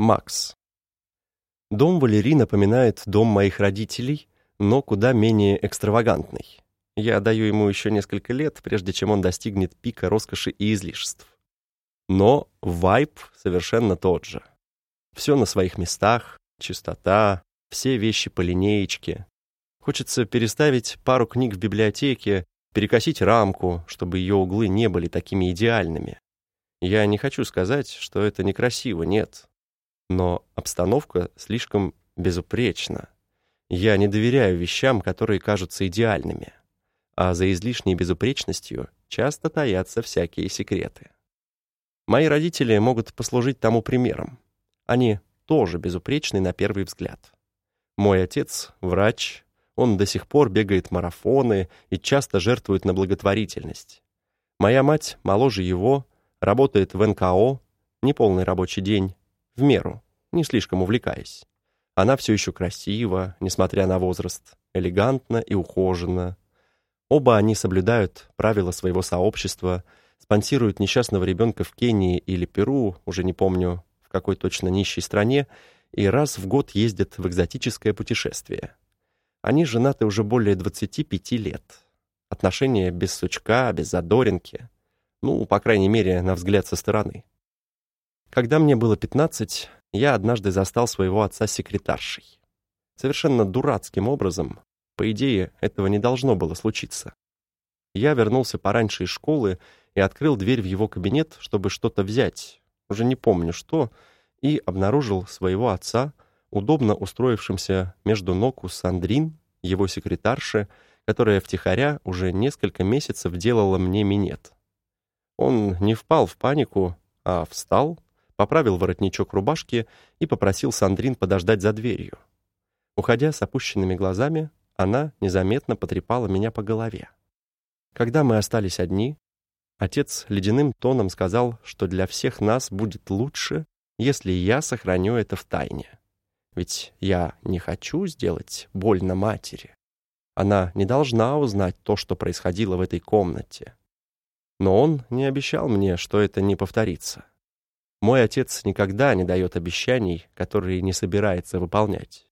Макс. Дом Валерии напоминает дом моих родителей, но куда менее экстравагантный. Я даю ему еще несколько лет, прежде чем он достигнет пика роскоши и излишеств. Но вайб совершенно тот же. Все на своих местах, чистота, все вещи по линеечке. Хочется переставить пару книг в библиотеке, перекосить рамку, чтобы ее углы не были такими идеальными. Я не хочу сказать, что это некрасиво, нет. Но обстановка слишком безупречна. Я не доверяю вещам, которые кажутся идеальными. А за излишней безупречностью часто таятся всякие секреты. Мои родители могут послужить тому примером. Они тоже безупречны на первый взгляд. Мой отец — врач, он до сих пор бегает марафоны и часто жертвует на благотворительность. Моя мать моложе его, работает в НКО, неполный рабочий день, в меру, не слишком увлекаясь. Она все еще красива, несмотря на возраст, элегантна и ухожена. Оба они соблюдают правила своего сообщества, спонсируют несчастного ребенка в Кении или Перу, уже не помню, в какой точно нищей стране, и раз в год ездят в экзотическое путешествие. Они женаты уже более 25 лет. Отношения без сучка, без задоринки. Ну, по крайней мере, на взгляд со стороны. Когда мне было 15, я однажды застал своего отца секретаршей. Совершенно дурацким образом, по идее, этого не должно было случиться. Я вернулся пораньше из школы и открыл дверь в его кабинет, чтобы что-то взять, уже не помню что, и обнаружил своего отца, удобно устроившимся между ног у Сандрин, его секретарши, которая втихаря уже несколько месяцев делала мне минет. Он не впал в панику, а встал, поправил воротничок рубашки и попросил Сандрин подождать за дверью. Уходя с опущенными глазами, она незаметно потрепала меня по голове. Когда мы остались одни, отец ледяным тоном сказал, что для всех нас будет лучше, если я сохраню это в тайне. Ведь я не хочу сделать больно матери. Она не должна узнать то, что происходило в этой комнате. Но он не обещал мне, что это не повторится. Мой отец никогда не дает обещаний, которые не собирается выполнять.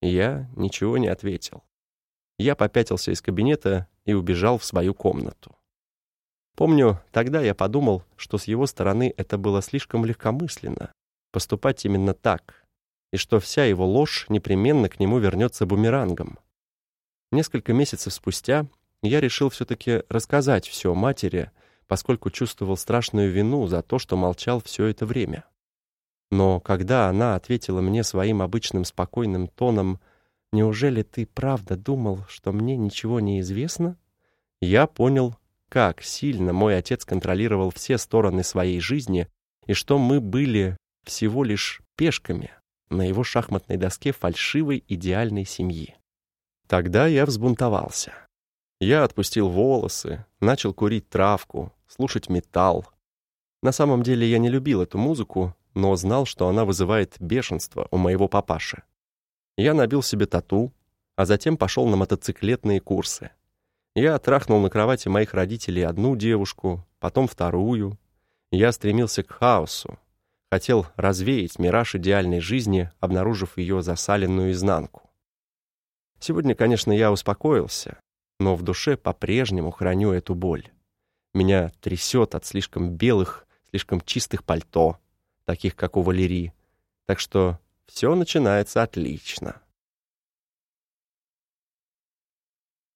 я ничего не ответил. Я попятился из кабинета и убежал в свою комнату. Помню, тогда я подумал, что с его стороны это было слишком легкомысленно, поступать именно так, и что вся его ложь непременно к нему вернется бумерангом. Несколько месяцев спустя я решил все-таки рассказать все матери, поскольку чувствовал страшную вину за то, что молчал все это время. Но когда она ответила мне своим обычным спокойным тоном «Неужели ты правда думал, что мне ничего не известно?» я понял, как сильно мой отец контролировал все стороны своей жизни и что мы были всего лишь пешками на его шахматной доске фальшивой идеальной семьи. Тогда я взбунтовался. Я отпустил волосы, начал курить травку, слушать металл. На самом деле я не любил эту музыку, но знал, что она вызывает бешенство у моего папаши. Я набил себе тату, а затем пошел на мотоциклетные курсы. Я трахнул на кровати моих родителей одну девушку, потом вторую. Я стремился к хаосу. Хотел развеять мираж идеальной жизни, обнаружив ее засаленную изнанку. Сегодня, конечно, я успокоился, но в душе по-прежнему храню эту боль. Меня трясет от слишком белых, слишком чистых пальто, таких как у Валерии. Так что все начинается отлично.